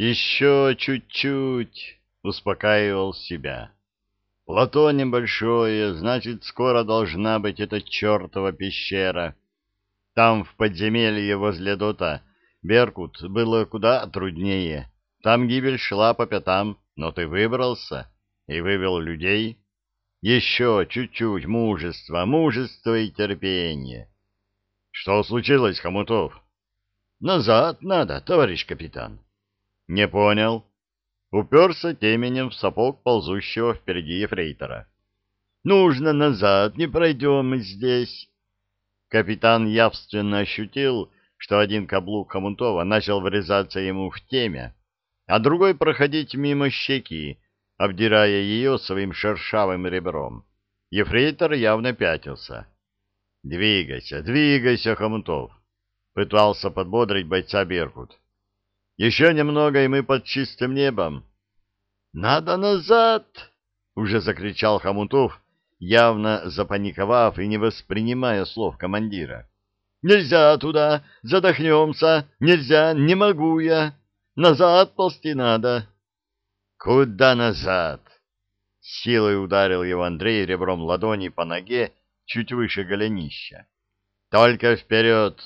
Еще чуть-чуть, успокаивал себя. Плато небольшое, значит, скоро должна быть эта чертова пещера. Там, в подземелье возле Дота, Беркут было куда труднее. Там гибель шла по пятам, но ты выбрался и вывел людей. Еще чуть-чуть мужества, мужества и терпения. Что случилось, Хомутов? Назад надо, товарищ капитан. Не понял. Уперся теменем в сапог ползущего впереди ефрейтора. Нужно назад, не пройдем мы здесь. Капитан явственно ощутил, что один каблук Хомутова начал врезаться ему в темя, а другой проходить мимо щеки, обдирая ее своим шершавым ребром. Ефрейтор явно пятился. «Двигайся, двигайся, Хомутов!» — пытался подбодрить бойца Беркут. «Еще немного, и мы под чистым небом». «Надо назад!» — уже закричал Хомутов, явно запаниковав и не воспринимая слов командира. «Нельзя туда! Задохнемся! Нельзя! Не могу я! Назад ползти надо!» «Куда назад?» Силой ударил его Андрей ребром ладони по ноге чуть выше голенища. «Только вперед!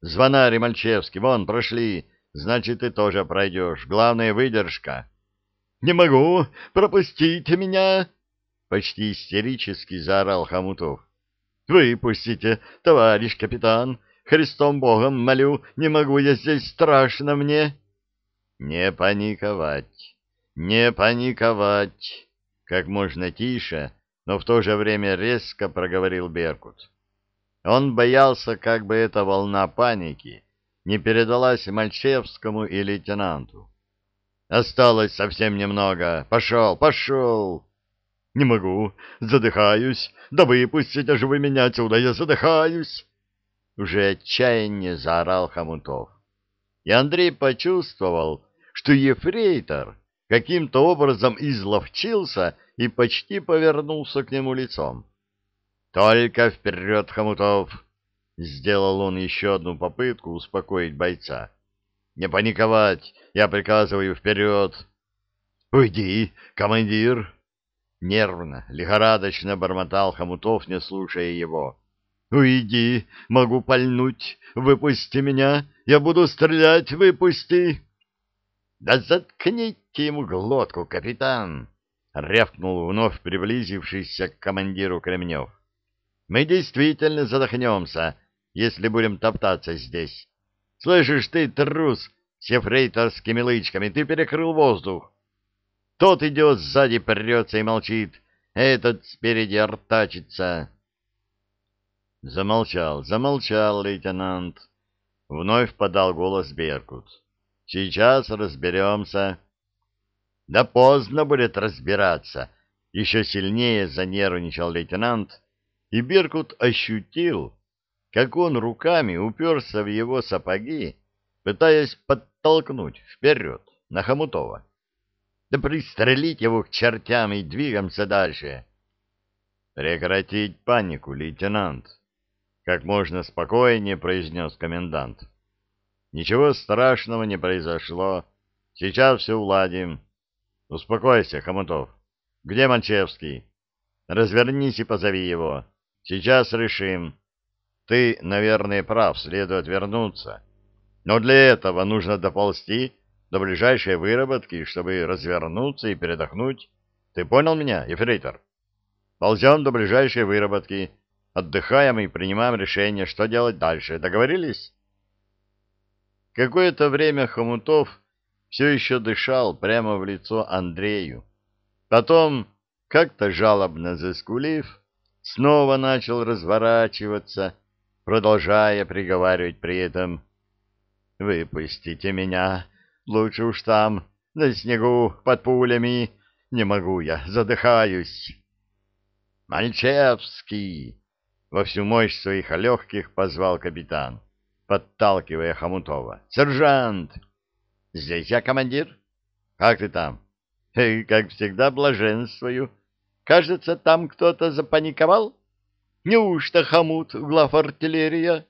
Звонарь Мальчевский, вон, прошли, значит, ты тоже пройдешь. Главное — выдержка». «Не могу! Пропустите меня!» Почти истерически заорал Хомутов. «Выпустите, товарищ капитан! Христом Богом молю, не могу я здесь, страшно мне!» «Не паниковать!» «Не паниковать!» — как можно тише, но в то же время резко проговорил Беркут. Он боялся, как бы эта волна паники не передалась Мальчевскому и лейтенанту. «Осталось совсем немного. Пошел, пошел!» «Не могу, задыхаюсь. Да выпустите же вы меня отсюда, я задыхаюсь!» Уже отчаяние заорал Хомутов. И Андрей почувствовал, что ефрейтор каким-то образом изловчился и почти повернулся к нему лицом. «Только вперед, Хомутов!» — сделал он еще одну попытку успокоить бойца. «Не паниковать! Я приказываю вперед!» «Уйди, командир!» Нервно, лихорадочно бормотал Хомутов, не слушая его. «Уйди! Могу пальнуть! Выпусти меня! Я буду стрелять! Выпусти!» «Да заткните ему глотку, капитан!» — рявкнул вновь приблизившийся к командиру Кремнев. «Мы действительно задохнемся, если будем топтаться здесь. Слышишь ты, трус, с ефрейторскими лычками, ты перекрыл воздух. Тот идет сзади, прется и молчит, этот спереди артачится». Замолчал, замолчал лейтенант. Вновь подал голос Беркут. Сейчас разберемся. Да поздно будет разбираться. Еще сильнее занервничал лейтенант, и Беркут ощутил, как он руками уперся в его сапоги, пытаясь подтолкнуть вперед на Хомутова. Да пристрелить его к чертям и двигаемся дальше. Прекратить панику, лейтенант, как можно спокойнее произнес комендант. Ничего страшного не произошло. Сейчас все уладим. Успокойся, Хомутов. Где Манчевский? Развернись и позови его. Сейчас решим. Ты, наверное, прав, следует вернуться. Но для этого нужно доползти до ближайшей выработки, чтобы развернуться и передохнуть. Ты понял меня, ефрейтор? Ползем до ближайшей выработки, отдыхаем и принимаем решение, что делать дальше. Договорились? Какое-то время Хомутов все еще дышал прямо в лицо Андрею. Потом, как-то жалобно заскулив, снова начал разворачиваться, продолжая приговаривать при этом «Выпустите меня, лучше уж там, на снегу, под пулями, не могу я, задыхаюсь». «Мальчевский!» — во всю мощь своих легких позвал капитан подталкивая Хомутова. «Сержант!» «Здесь я, командир?» «Как ты там?» «Эй, как всегда, блаженствую. Кажется, там кто-то запаниковал. Неужто хомут, глав артиллерия?»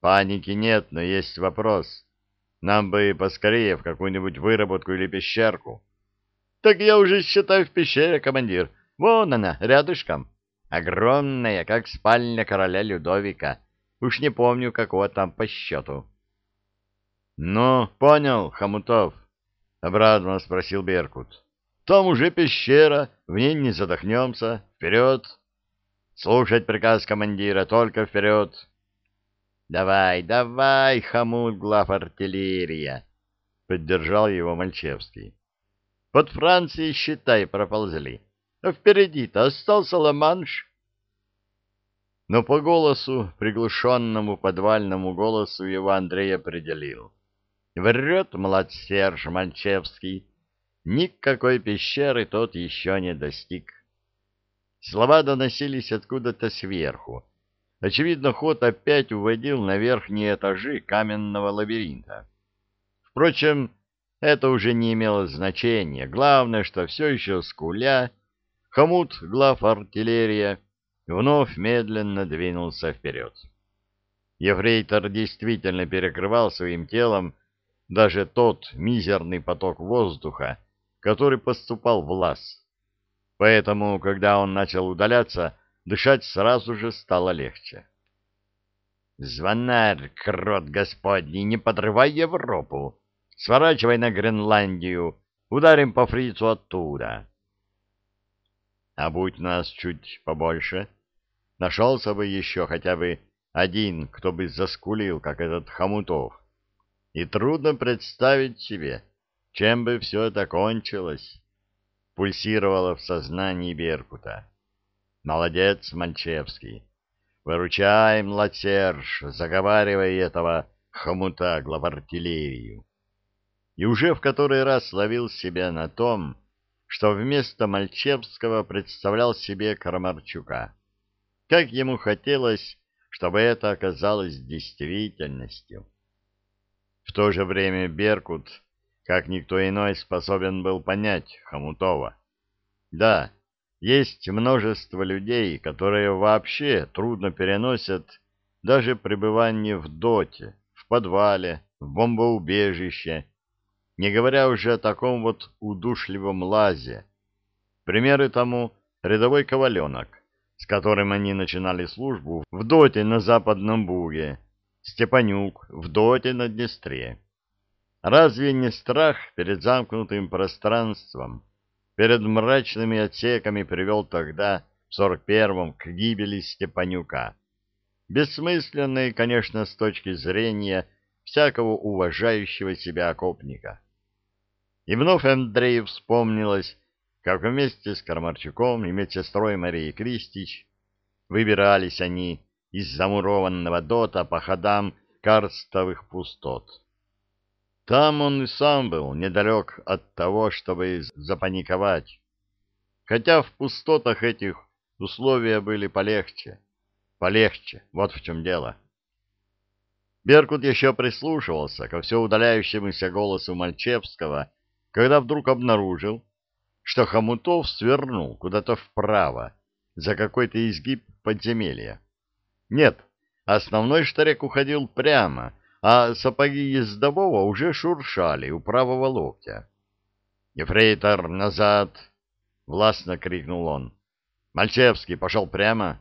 «Паники нет, но есть вопрос. Нам бы поскорее в какую-нибудь выработку или пещерку. — Так я уже считаю в пещере, командир. Вон она, рядышком. Огромная, как спальня короля Людовика. Уж не помню, какого там по счету. — Ну, понял, Хомутов, — обрадованно спросил Беркут. — Там уже пещера, в ней не задохнемся. Вперед! Слушать приказ командира, только вперед! — Давай, давай, хомут, глав артиллерия! — поддержал его Мальчевский. — Под Францией, считай, проползли. А впереди-то остался Ла-Манш. Но по голосу, приглушенному подвальному голосу, его Андрей определил. Врет младсерж Мальчевский. Никакой пещеры тот еще не достиг. Слова доносились откуда-то сверху. Очевидно, ход опять уводил на верхние этажи каменного лабиринта. Впрочем, это уже не имело значения. Главное, что все еще скуля, хомут глав артиллерия вновь медленно двинулся вперед. Ефрейтор действительно перекрывал своим телом даже тот мизерный поток воздуха, который поступал в лаз. Поэтому, когда он начал удаляться, дышать сразу же стало легче. «Звонарь, крот господний, не подрывай Европу! Сворачивай на Гренландию, ударим по фрицу оттуда!» «А будь нас чуть побольше, нашелся бы еще хотя бы один, кто бы заскулил, как этот Хомутов и трудно представить себе, чем бы все это кончилось. Пульсировало в сознании Беркута. Молодец, Мальчевский. Выручай, младсерж, заговаривай этого хомута главартиллерию. И уже в который раз ловил себя на том, что вместо Мальчевского представлял себе Крамарчука. Как ему хотелось, чтобы это оказалось действительностью. В то же время Беркут, как никто иной, способен был понять Хомутова. Да, есть множество людей, которые вообще трудно переносят даже пребывание в доте, в подвале, в бомбоубежище, не говоря уже о таком вот удушливом лазе. Примеры тому рядовой коваленок, с которым они начинали службу в доте на Западном Буге, Степанюк в доте на Днестре. Разве не страх перед замкнутым пространством, перед мрачными отсеками привел тогда, в сорок первом, к гибели Степанюка? Бессмысленный, конечно, с точки зрения всякого уважающего себя окопника. И вновь Андрею вспомнилось, как вместе с Кармарчуком и медсестрой Марией Кристич выбирались они из замурованного дота по ходам карстовых пустот. Там он и сам был недалек от того, чтобы запаниковать. Хотя в пустотах этих условия были полегче. Полегче, вот в чем дело. Беркут еще прислушивался ко все удаляющемуся голосу Мальчевского, когда вдруг обнаружил, что Хомутов свернул куда-то вправо, за какой-то изгиб подземелья. Нет, основной штырек уходил прямо, а сапоги ездового уже шуршали у правого локтя. «Ефрейтор, назад!» — властно крикнул он. «Мальчевский пошел прямо?»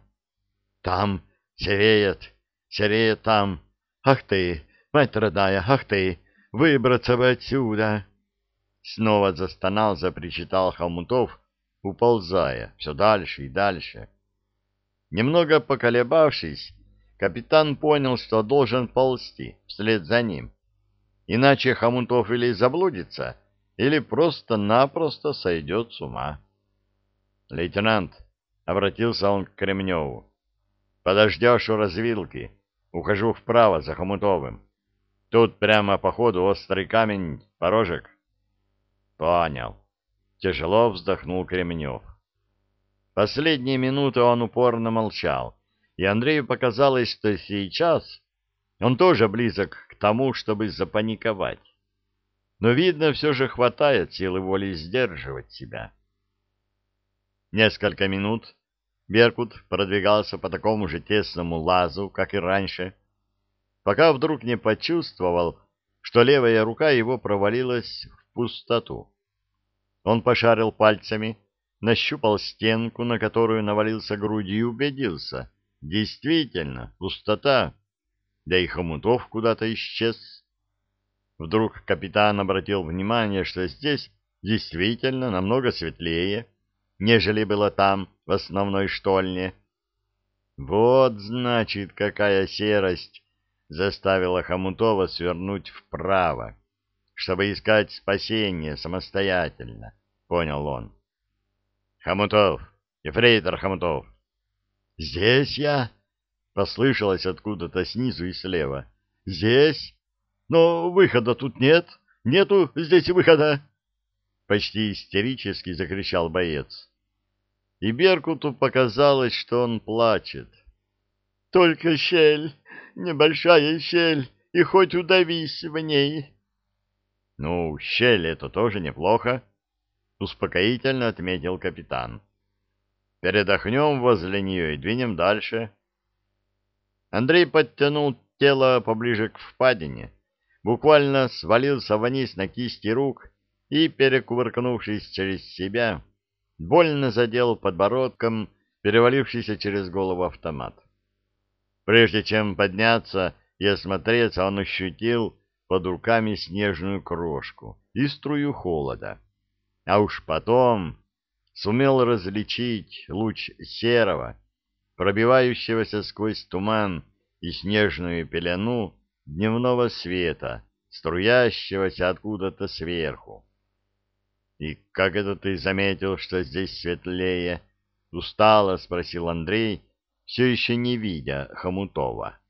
«Там сереет, сереет там. Ах ты, мать родная, ах ты, выбраться бы отсюда!» Снова застонал, запричитал Хомутов, уползая все дальше и дальше. Немного поколебавшись, капитан понял, что должен ползти вслед за ним. Иначе Хомутов или заблудится, или просто-напросто сойдет с ума. «Лейтенант», — обратился он к Кремневу, — «подождешь у развилки, ухожу вправо за Хомутовым. Тут прямо по ходу острый камень, порожек». «Понял», — тяжело вздохнул Кремнев. Последние минуты он упорно молчал, и Андрею показалось, что сейчас он тоже близок к тому, чтобы запаниковать. Но, видно, все же хватает силы воли сдерживать себя. Несколько минут Беркут продвигался по такому же тесному лазу, как и раньше, пока вдруг не почувствовал, что левая рука его провалилась в пустоту. Он пошарил пальцами, нащупал стенку, на которую навалился грудью и убедился. Действительно, пустота. Да и Хомутов куда-то исчез. Вдруг капитан обратил внимание, что здесь действительно намного светлее, нежели было там, в основной штольне. Вот, значит, какая серость заставила Хомутова свернуть вправо, чтобы искать спасение самостоятельно, понял он. Хомутов, ефрейтор Хомутов. Здесь я, послышалось откуда-то снизу и слева. Здесь? Но выхода тут нет. Нету здесь выхода. Почти истерически закричал боец. И Беркуту показалось, что он плачет. Только щель, небольшая щель, и хоть удавись в ней. Ну, щель — это тоже неплохо, — успокоительно отметил капитан. Передохнем возле нее и двинем дальше. Андрей подтянул тело поближе к впадине, буквально свалился вниз на кисти рук и, перекувыркнувшись через себя, больно задел подбородком перевалившийся через голову автомат. Прежде чем подняться и осмотреться, он ощутил под руками снежную крошку и струю холода. А уж потом сумел различить луч серого, пробивающегося сквозь туман и снежную пелену дневного света, струящегося откуда-то сверху. «И как это ты заметил, что здесь светлее?» — устало спросил Андрей, все еще не видя Хомутова.